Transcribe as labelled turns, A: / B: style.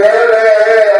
A: Yeah.